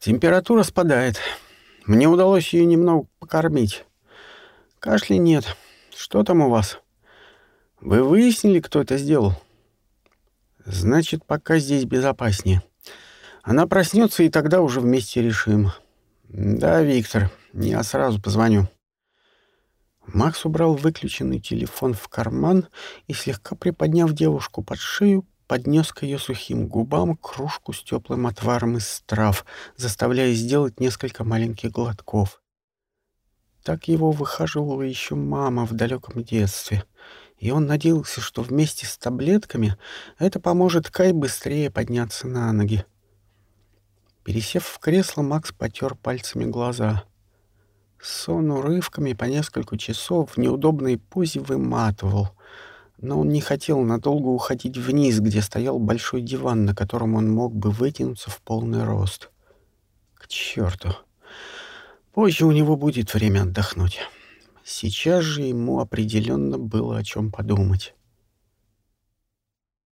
Температура спадает. Мне удалось ее немного покормить. Кашля нет. Что там у вас? Вы выяснили, кто это сделал? Значит, пока здесь безопаснее. Она проснется, и тогда уже вместе решим. Да, Виктор, я сразу позвоню. Макс убрал выключенный телефон в карман и, слегка приподняв девушку под шею, поднес к ее сухим губам кружку с теплым отваром из трав, заставляя сделать несколько маленьких глотков. Так его выхаживала еще мама в далеком детстве, и он надеялся, что вместе с таблетками это поможет Кай быстрее подняться на ноги. Пересев в кресло, Макс потер пальцами глаза — Сон урывками по несколько часов в неудобной позе выматывал, но он не хотел надолго уходить вниз, где стоял большой диван, на котором он мог бы вытянуться в полный рост. К черту! Позже у него будет время отдохнуть. Сейчас же ему определенно было о чем подумать.